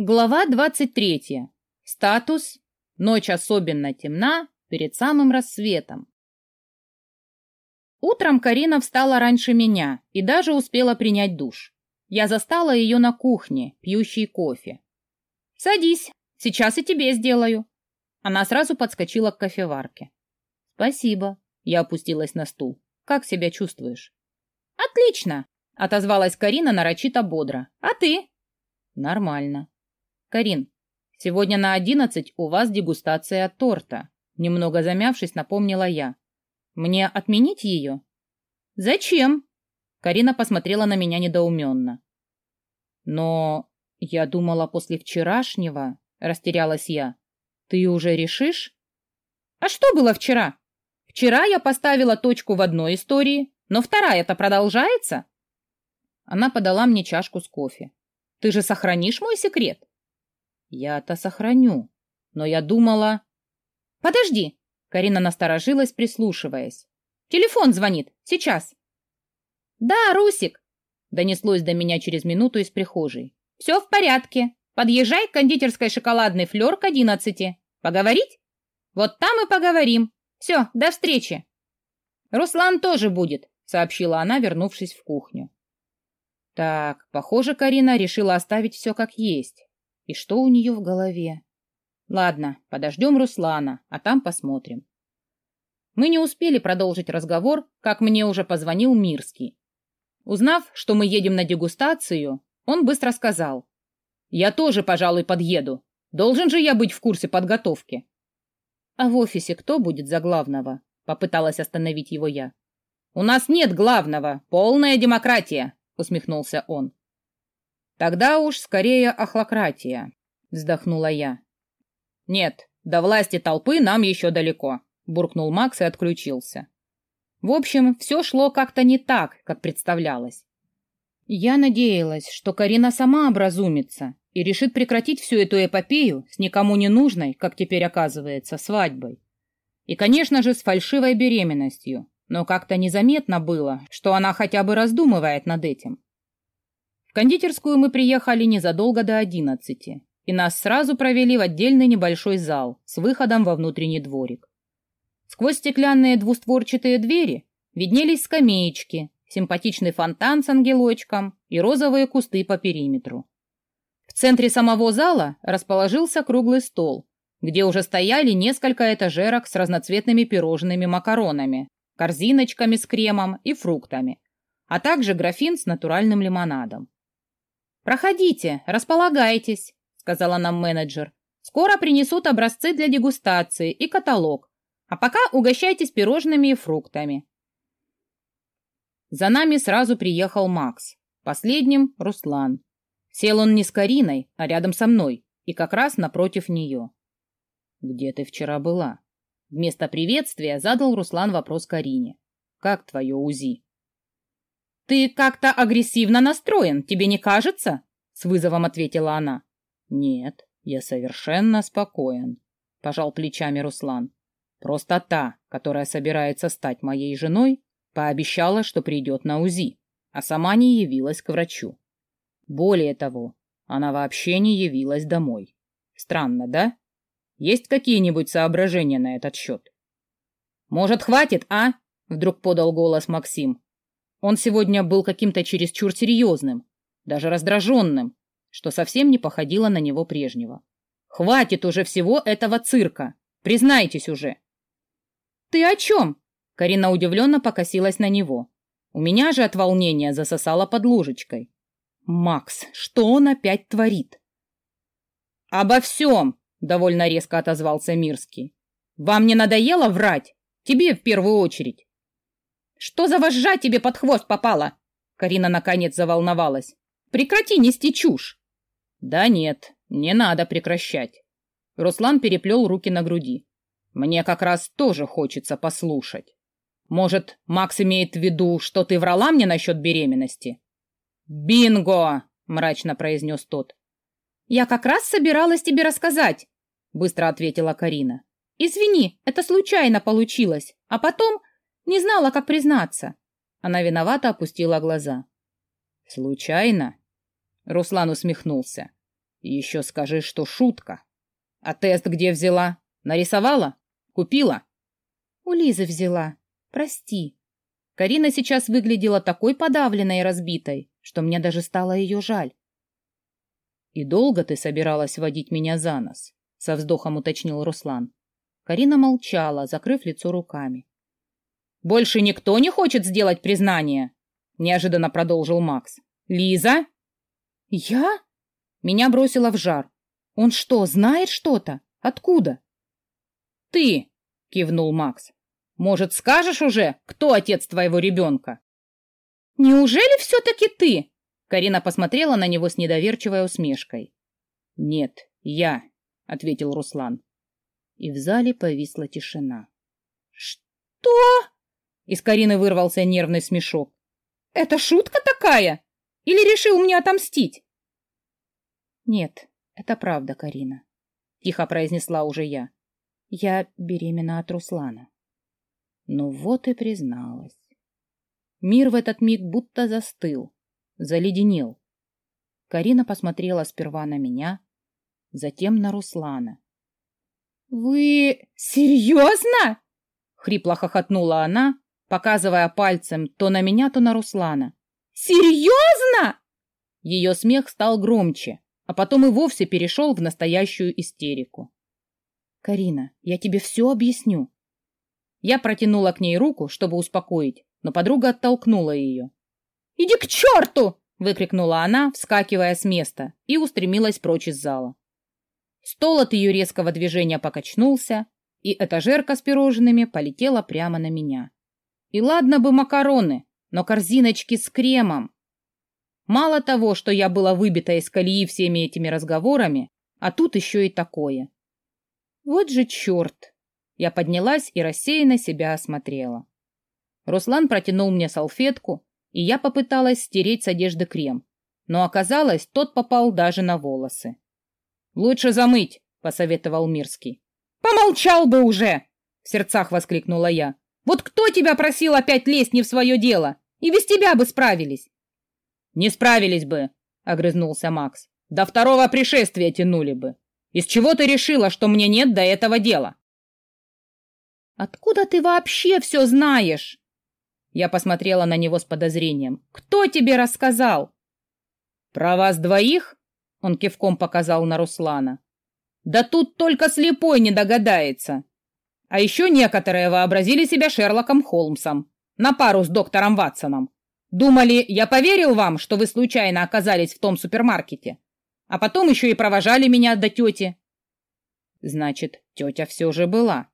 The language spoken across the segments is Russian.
Глава 23. Статус. Ночь особенно темна перед самым рассветом. Утром Карина встала раньше меня и даже успела принять душ. Я застала ее на кухне, пьющей кофе. «Садись, сейчас и тебе сделаю». Она сразу подскочила к кофеварке. «Спасибо», — я опустилась на стул. «Как себя чувствуешь?» «Отлично», — отозвалась Карина нарочито бодро. «А ты?» «Нормально», «Карин, сегодня на одиннадцать у вас дегустация торта», немного замявшись, напомнила я. «Мне отменить ее?» «Зачем?» Карина посмотрела на меня недоуменно. «Но я думала, после вчерашнего...» — растерялась я. «Ты уже решишь?» «А что было вчера? Вчера я поставила точку в одной истории, но вторая-то продолжается?» Она подала мне чашку с кофе. «Ты же сохранишь мой секрет?» Я-то сохраню. Но я думала... Подожди! Карина насторожилась, прислушиваясь. Телефон звонит. Сейчас. Да, Русик! Донеслось до меня через минуту из прихожей. Все в порядке. Подъезжай к кондитерской шоколадный флер к одиннадцати. Поговорить? Вот там и поговорим. Все, до встречи. Руслан тоже будет, сообщила она, вернувшись в кухню. Так, похоже, Карина решила оставить все как есть. И что у нее в голове? Ладно, подождем Руслана, а там посмотрим. Мы не успели продолжить разговор, как мне уже позвонил Мирский. Узнав, что мы едем на дегустацию, он быстро сказал. «Я тоже, пожалуй, подъеду. Должен же я быть в курсе подготовки». «А в офисе кто будет за главного?» — попыталась остановить его я. «У нас нет главного. Полная демократия», — усмехнулся он. Тогда уж скорее охлократия, вздохнула я. Нет, до власти толпы нам еще далеко, буркнул Макс и отключился. В общем, все шло как-то не так, как представлялось. Я надеялась, что Карина сама образумится и решит прекратить всю эту эпопею с никому не нужной, как теперь оказывается, свадьбой. И, конечно же, с фальшивой беременностью, но как-то незаметно было, что она хотя бы раздумывает над этим. В кондитерскую мы приехали незадолго до одиннадцати, и нас сразу провели в отдельный небольшой зал с выходом во внутренний дворик. Сквозь стеклянные двустворчатые двери виднелись скамеечки, симпатичный фонтан с ангелочком и розовые кусты по периметру. В центре самого зала расположился круглый стол, где уже стояли несколько этажерок с разноцветными пирожными макаронами, корзиночками с кремом и фруктами, а также графин с натуральным лимонадом. «Проходите, располагайтесь», — сказала нам менеджер. «Скоро принесут образцы для дегустации и каталог. А пока угощайтесь пирожными и фруктами». За нами сразу приехал Макс. Последним — Руслан. Сел он не с Кариной, а рядом со мной, и как раз напротив нее. «Где ты вчера была?» Вместо приветствия задал Руслан вопрос Карине. «Как твое УЗИ?» «Ты как-то агрессивно настроен, тебе не кажется?» — с вызовом ответила она. «Нет, я совершенно спокоен», — пожал плечами Руслан. «Просто та, которая собирается стать моей женой, пообещала, что придет на УЗИ, а сама не явилась к врачу. Более того, она вообще не явилась домой. Странно, да? Есть какие-нибудь соображения на этот счет?» «Может, хватит, а?» — вдруг подал голос Максим. Он сегодня был каким-то чересчур серьезным, даже раздраженным, что совсем не походило на него прежнего. «Хватит уже всего этого цирка! Признайтесь уже!» «Ты о чем?» Карина удивленно покосилась на него. У меня же от волнения засосала под ложечкой. «Макс, что он опять творит?» «Обо всем!» — довольно резко отозвался Мирский. «Вам не надоело врать? Тебе в первую очередь. Что за вожжа тебе под хвост попала? Карина наконец заволновалась. Прекрати нести чушь. Да нет, не надо прекращать. Руслан переплел руки на груди. Мне как раз тоже хочется послушать. Может, Макс имеет в виду, что ты врала мне насчет беременности? Бинго! мрачно произнес тот. Я как раз собиралась тебе рассказать, быстро ответила Карина. Извини, это случайно получилось. А потом не знала, как признаться. Она виновато опустила глаза. Случайно? Руслан усмехнулся. Еще скажи, что шутка. А тест где взяла? Нарисовала? Купила? У Лизы взяла. Прости. Карина сейчас выглядела такой подавленной и разбитой, что мне даже стало ее жаль. «И долго ты собиралась водить меня за нос?» — со вздохом уточнил Руслан. Карина молчала, закрыв лицо руками. «Больше никто не хочет сделать признание?» — неожиданно продолжил Макс. «Лиза?» «Я?» Меня бросило в жар. «Он что, знает что-то? Откуда?» «Ты!» — кивнул Макс. Может, скажешь уже, кто отец твоего ребенка?» «Неужели все-таки ты?» Карина посмотрела на него с недоверчивой усмешкой. «Нет, я», — ответил Руслан. И в зале повисла тишина. «Что?» Из Карины вырвался нервный смешок. «Это шутка такая? Или решил мне отомстить?» «Нет, это правда, Карина», — тихо произнесла уже я. «Я беременна от Руслана». Ну вот и призналась. Мир в этот миг будто застыл, заледенел. Карина посмотрела сперва на меня, затем на Руслана. «Вы серьезно?» — хрипло хохотнула она, показывая пальцем то на меня, то на Руслана. «Серьезно?» Ее смех стал громче, а потом и вовсе перешел в настоящую истерику. «Карина, я тебе все объясню», я протянула к ней руку, чтобы успокоить, но подруга оттолкнула ее. «Иди к черту!» — выкрикнула она, вскакивая с места, и устремилась прочь из зала. Стол от ее резкого движения покачнулся, и этажерка с пирожными полетела прямо на меня. И ладно бы макароны, но корзиночки с кремом. Мало того, что я была выбита из колеи всеми этими разговорами, а тут еще и такое. Вот же черт! Я поднялась и рассеянно себя осмотрела. Руслан протянул мне салфетку, и я попыталась стереть с одежды крем, но оказалось, тот попал даже на волосы. «Лучше замыть», — посоветовал Мирский. «Помолчал бы уже!» — в сердцах воскликнула я. «Вот кто тебя просил опять лезть не в свое дело? И без тебя бы справились!» «Не справились бы», — огрызнулся Макс. «До второго пришествия тянули бы. Из чего ты решила, что мне нет до этого дела?» Откуда ты вообще все знаешь? Я посмотрела на него с подозрением. Кто тебе рассказал? Про вас двоих? Он кивком показал на Руслана. Да тут только слепой не догадается. А еще некоторые вообразили себя Шерлоком Холмсом на пару с доктором Ватсоном. Думали, я поверил вам, что вы случайно оказались в том супермаркете, а потом еще и провожали меня до тети. Значит, тетя все же была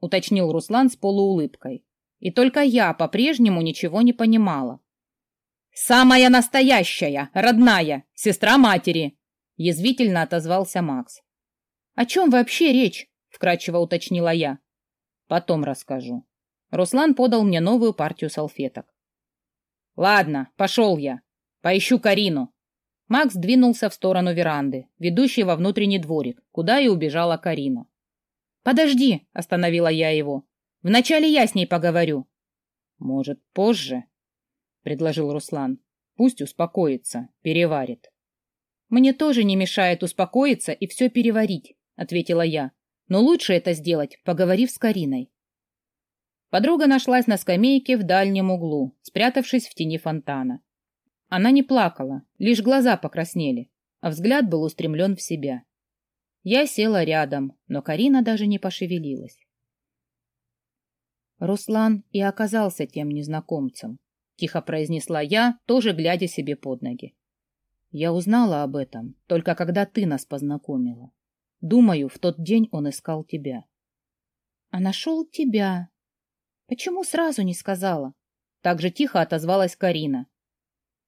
уточнил Руслан с полуулыбкой. И только я по-прежнему ничего не понимала. «Самая настоящая, родная, сестра матери!» — язвительно отозвался Макс. «О чем вообще речь?» — вкратчиво уточнила я. «Потом расскажу». Руслан подал мне новую партию салфеток. «Ладно, пошел я. Поищу Карину». Макс двинулся в сторону веранды, ведущей во внутренний дворик, куда и убежала Карина. «Подожди!» — остановила я его. «Вначале я с ней поговорю». «Может, позже?» — предложил Руслан. «Пусть успокоится, переварит». «Мне тоже не мешает успокоиться и все переварить», — ответила я. «Но лучше это сделать, поговорив с Кариной». Подруга нашлась на скамейке в дальнем углу, спрятавшись в тени фонтана. Она не плакала, лишь глаза покраснели, а взгляд был устремлен в себя. Я села рядом, но Карина даже не пошевелилась. Руслан и оказался тем незнакомцем, тихо произнесла я, тоже глядя себе под ноги. Я узнала об этом, только когда ты нас познакомила. Думаю, в тот день он искал тебя. А нашел тебя. Почему сразу не сказала? Так же тихо отозвалась Карина.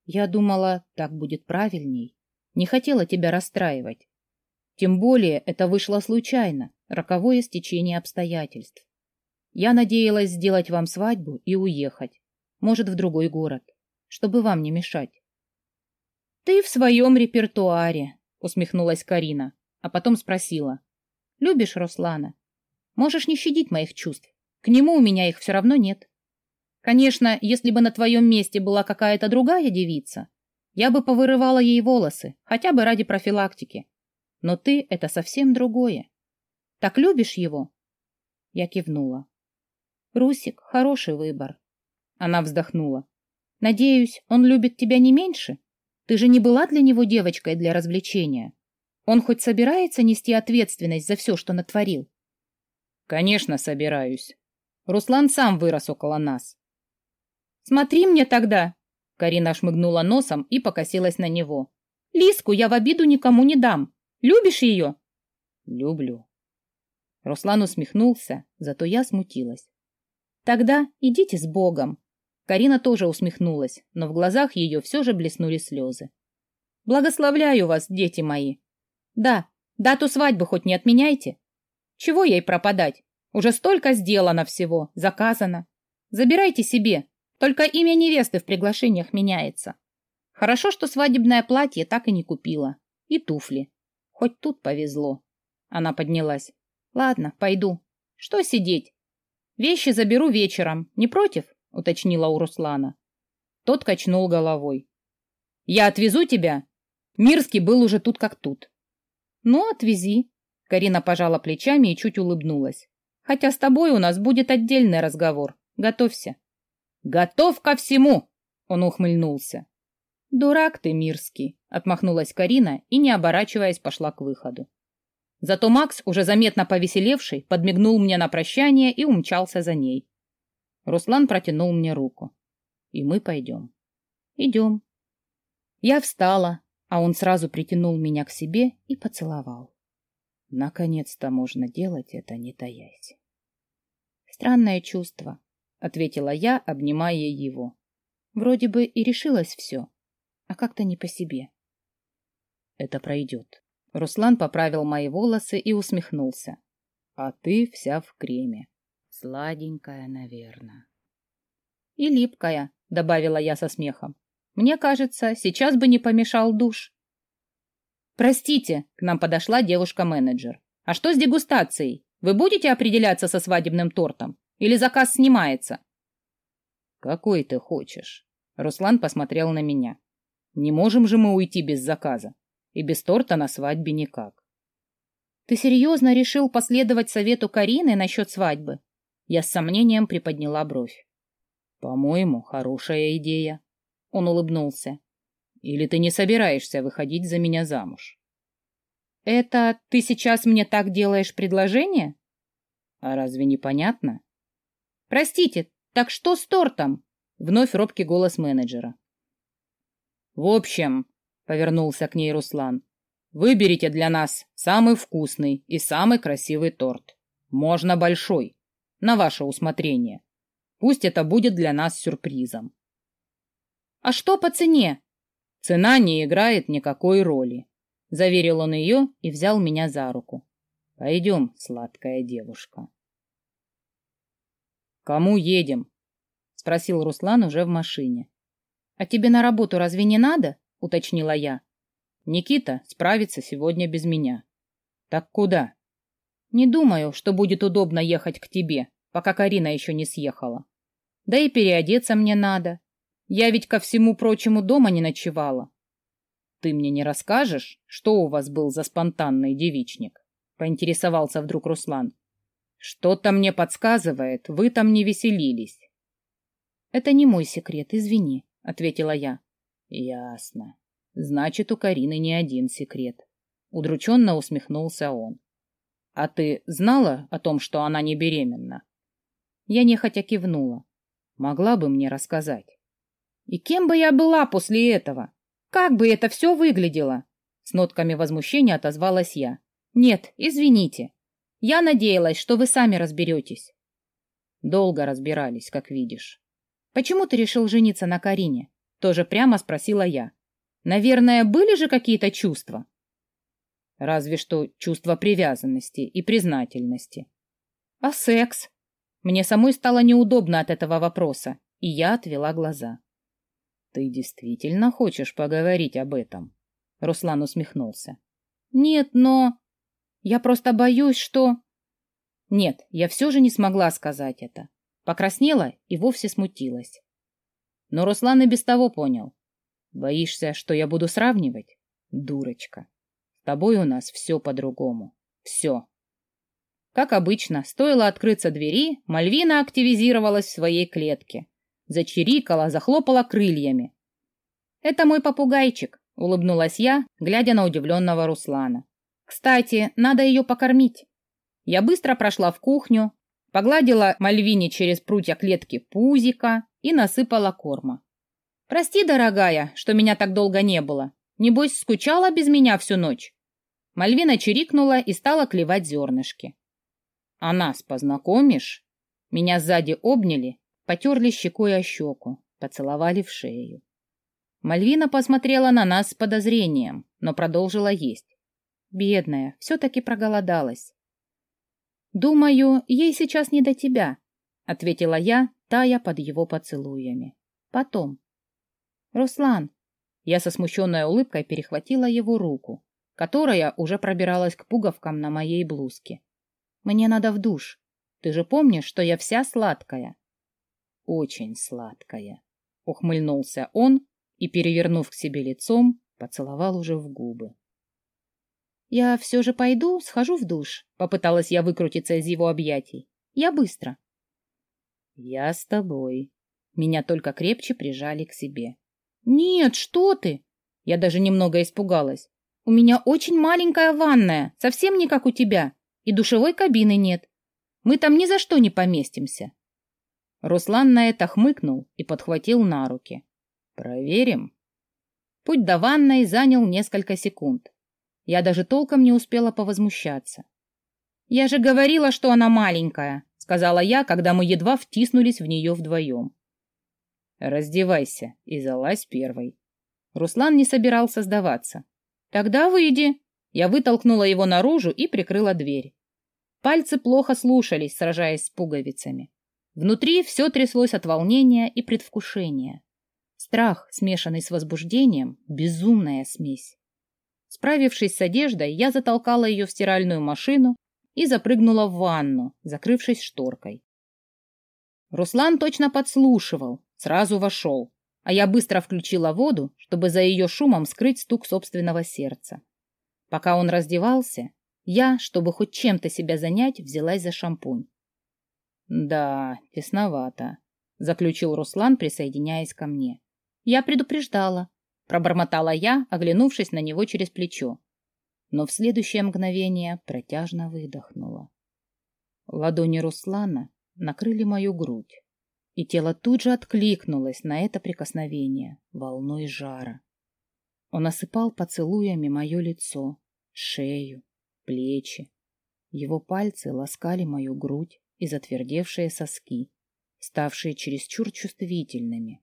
Я думала, так будет правильней. Не хотела тебя расстраивать. Тем более это вышло случайно, роковое стечение обстоятельств. Я надеялась сделать вам свадьбу и уехать, может, в другой город, чтобы вам не мешать. Ты в своем репертуаре, усмехнулась Карина, а потом спросила. Любишь Руслана? Можешь не щадить моих чувств. К нему у меня их все равно нет. Конечно, если бы на твоем месте была какая-то другая девица, я бы повырывала ей волосы, хотя бы ради профилактики Но ты — это совсем другое. Так любишь его?» Я кивнула. «Русик — хороший выбор». Она вздохнула. «Надеюсь, он любит тебя не меньше? Ты же не была для него девочкой для развлечения. Он хоть собирается нести ответственность за все, что натворил?» «Конечно, собираюсь. Руслан сам вырос около нас». «Смотри мне тогда!» Карина шмыгнула носом и покосилась на него. «Лиску я в обиду никому не дам. Любишь ее?» «Люблю». Руслан усмехнулся, зато я смутилась. «Тогда идите с Богом». Карина тоже усмехнулась, но в глазах ее все же блеснули слезы. «Благословляю вас, дети мои. Да, дату свадьбы хоть не отменяйте. Чего ей пропадать? Уже столько сделано всего, заказано. Забирайте себе, только имя невесты в приглашениях меняется. Хорошо, что свадебное платье так и не купила. И туфли. Хоть тут повезло. Она поднялась. Ладно, пойду. Что сидеть? Вещи заберу вечером. Не против? Уточнила у Руслана. Тот качнул головой. Я отвезу тебя. Мирский был уже тут как тут. Ну, отвези. Карина пожала плечами и чуть улыбнулась. Хотя с тобой у нас будет отдельный разговор. Готовься. Готов ко всему, он ухмыльнулся. Дурак ты, Мирский, отмахнулась Карина и, не оборачиваясь, пошла к выходу. Зато Макс, уже заметно повеселевший, подмигнул мне на прощание и умчался за ней. Руслан протянул мне руку. И мы пойдем. Идем. Я встала, а он сразу притянул меня к себе и поцеловал. Наконец-то можно делать это, не таясь. Странное чувство, — ответила я, обнимая его. Вроде бы и решилось все, а как-то не по себе. Это пройдет. Руслан поправил мои волосы и усмехнулся. А ты вся в креме. Сладенькая, наверное. И липкая, — добавила я со смехом. Мне кажется, сейчас бы не помешал душ. Простите, к нам подошла девушка-менеджер. А что с дегустацией? Вы будете определяться со свадебным тортом? Или заказ снимается? Какой ты хочешь? Руслан посмотрел на меня. Не можем же мы уйти без заказа. И без торта на свадьбе никак. Ты серьезно решил последовать совету Карины насчет свадьбы? Я с сомнением приподняла бровь. По-моему, хорошая идея. Он улыбнулся. Или ты не собираешься выходить за меня замуж? Это ты сейчас мне так делаешь предложение? А разве не понятно? «Простите, так что с тортом?» Вновь робкий голос менеджера. «В общем», — повернулся к ней Руслан, «выберите для нас самый вкусный и самый красивый торт. Можно большой, на ваше усмотрение. Пусть это будет для нас сюрпризом». «А что по цене?» «Цена не играет никакой роли», — заверил он ее и взял меня за руку. «Пойдем, сладкая девушка». «Кому едем?» — спросил Руслан уже в машине. «А тебе на работу разве не надо?» — уточнила я. «Никита справится сегодня без меня». «Так куда?» «Не думаю, что будет удобно ехать к тебе, пока Карина еще не съехала. Да и переодеться мне надо. Я ведь ко всему прочему дома не ночевала». «Ты мне не расскажешь, что у вас был за спонтанный девичник?» — поинтересовался вдруг Руслан. Что-то мне подсказывает, вы там не веселились. Это не мой секрет, извини, ответила я. Ясно. Значит, у Карины не один секрет. Удрученно усмехнулся он. А ты знала о том, что она не беременна? Я нехотя кивнула. Могла бы мне рассказать. И кем бы я была после этого? Как бы это все выглядело? С нотками возмущения отозвалась я. Нет, извините. Я надеялась, что вы сами разберетесь. Долго разбирались, как видишь. Почему ты решил жениться на Карине? Тоже прямо спросила я. Наверное, были же какие-то чувства? Разве что чувство привязанности и признательности. А секс? Мне самой стало неудобно от этого вопроса, и я отвела глаза. Ты действительно хочешь поговорить об этом? Руслан усмехнулся. Нет, но... Я просто боюсь, что... Нет, я все же не смогла сказать это. Покраснела и вовсе смутилась. Но Руслан и без того понял. Боишься, что я буду сравнивать? Дурочка. В тобой у нас все по-другому. Все. Как обычно, стоило открыться двери, Мальвина активизировалась в своей клетке. Зачирикала, захлопала крыльями. «Это мой попугайчик», — улыбнулась я, глядя на удивленного Руслана. «Кстати, надо ее покормить». Я быстро прошла в кухню, погладила Мальвине через прутья клетки пузика и насыпала корма. «Прости, дорогая, что меня так долго не было. Небось, скучала без меня всю ночь?» Мальвина чирикнула и стала клевать зернышки. «А нас познакомишь?» Меня сзади обняли, потерли щекой о щеку, поцеловали в шею. Мальвина посмотрела на нас с подозрением, но продолжила есть. Бедная, все-таки проголодалась. «Думаю, ей сейчас не до тебя», — ответила я, тая под его поцелуями. «Потом». «Руслан!» Я со смущенной улыбкой перехватила его руку, которая уже пробиралась к пуговкам на моей блузке. «Мне надо в душ. Ты же помнишь, что я вся сладкая?» «Очень сладкая», — ухмыльнулся он и, перевернув к себе лицом, поцеловал уже в губы. «Я все же пойду, схожу в душ», — попыталась я выкрутиться из его объятий. «Я быстро». «Я с тобой». Меня только крепче прижали к себе. «Нет, что ты!» Я даже немного испугалась. «У меня очень маленькая ванная, совсем не как у тебя, и душевой кабины нет. Мы там ни за что не поместимся». Руслан на это хмыкнул и подхватил на руки. «Проверим». Путь до ванной занял несколько секунд. Я даже толком не успела повозмущаться. «Я же говорила, что она маленькая», — сказала я, когда мы едва втиснулись в нее вдвоем. Раздевайся и залазь первой. Руслан не собирался сдаваться. Тогда выйди. Я вытолкнула его наружу и прикрыла дверь. Пальцы плохо слушались, сражаясь с пуговицами. Внутри все тряслось от волнения и предвкушения. Страх, смешанный с возбуждением, безумная смесь. Справившись с одеждой, я затолкала ее в стиральную машину и запрыгнула в ванну, закрывшись шторкой. Руслан точно подслушивал, сразу вошел, а я быстро включила воду, чтобы за ее шумом скрыть стук собственного сердца. Пока он раздевался, я, чтобы хоть чем-то себя занять, взялась за шампунь. «Да, тесновато», — заключил Руслан, присоединяясь ко мне. «Я предупреждала», — пробормотала я, оглянувшись на него через плечо. Но в следующее мгновение протяжно выдохнула. Ладони Руслана накрыли мою грудь и тело тут же откликнулось на это прикосновение волной жара. Он осыпал поцелуями мое лицо, шею, плечи. Его пальцы ласкали мою грудь и затвердевшие соски, ставшие чересчур чувствительными.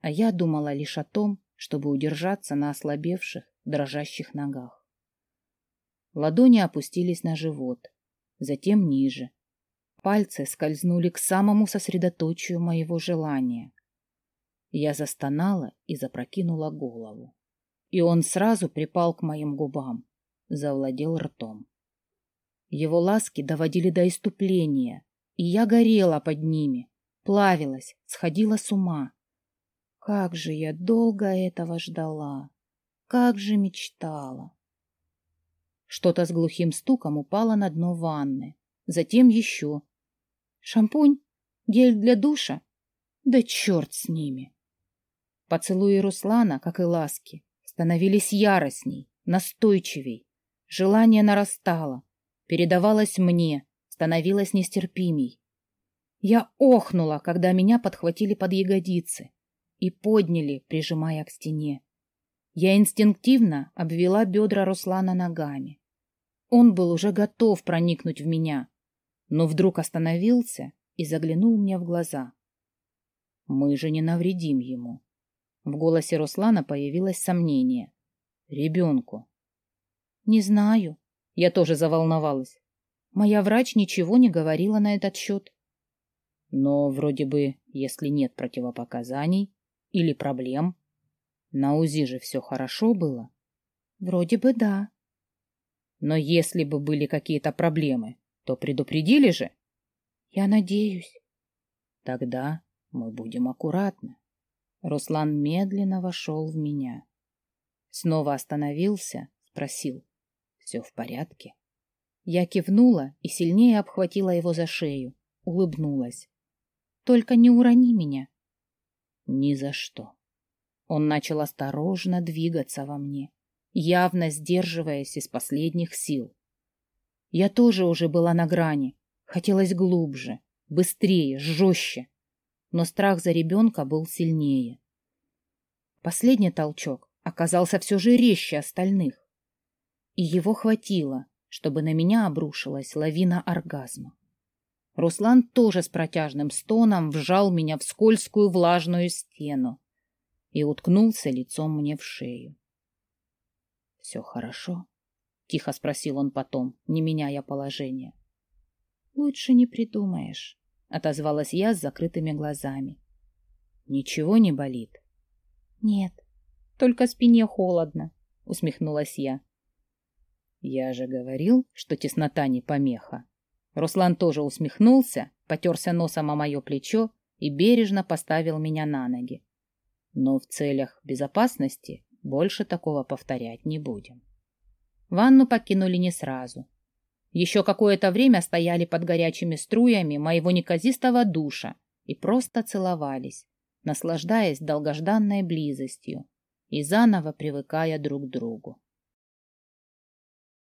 А я думала лишь о том, чтобы удержаться на ослабевших, дрожащих ногах. Ладони опустились на живот, затем ниже, Пальцы скользнули к самому сосредоточию моего желания. Я застонала и запрокинула голову. И он сразу припал к моим губам, завладел ртом. Его ласки доводили до иступления, и я горела под ними, плавилась, сходила с ума. Как же я долго этого ждала, как же мечтала. Что-то с глухим стуком упало на дно ванны, затем еще, Шампунь? Гель для душа? Да черт с ними! Поцелуи Руслана, как и ласки, становились яростней, настойчивей. Желание нарастало, передавалось мне, становилось нестерпимей. Я охнула, когда меня подхватили под ягодицы и подняли, прижимая к стене. Я инстинктивно обвела бедра Руслана ногами. Он был уже готов проникнуть в меня, но вдруг остановился и заглянул мне в глаза. «Мы же не навредим ему». В голосе Руслана появилось сомнение. «Ребенку». «Не знаю». Я тоже заволновалась. Моя врач ничего не говорила на этот счет. Но вроде бы, если нет противопоказаний или проблем, на УЗИ же все хорошо было. Вроде бы да. Но если бы были какие-то проблемы, то предупредили же? Я надеюсь. Тогда мы будем аккуратны. Руслан медленно вошел в меня. Снова остановился, спросил. Все в порядке? Я кивнула и сильнее обхватила его за шею, улыбнулась. Только не урони меня. Ни за что. Он начал осторожно двигаться во мне, явно сдерживаясь из последних сил. Я тоже уже была на грани, хотелось глубже, быстрее, жестче, но страх за ребенка был сильнее. Последний толчок оказался все же резче остальных, и его хватило, чтобы на меня обрушилась лавина оргазма. Руслан тоже с протяжным стоном вжал меня в скользкую влажную стену и уткнулся лицом мне в шею. — Все хорошо? — тихо спросил он потом, не меняя положения. — Лучше не придумаешь, — отозвалась я с закрытыми глазами. — Ничего не болит? — Нет, только спине холодно, — усмехнулась я. — Я же говорил, что теснота не помеха. Руслан тоже усмехнулся, потерся носом о мое плечо и бережно поставил меня на ноги. Но в целях безопасности больше такого повторять не будем. Ванну покинули не сразу. Еще какое-то время стояли под горячими струями моего неказистого душа и просто целовались, наслаждаясь долгожданной близостью и заново привыкая друг к другу.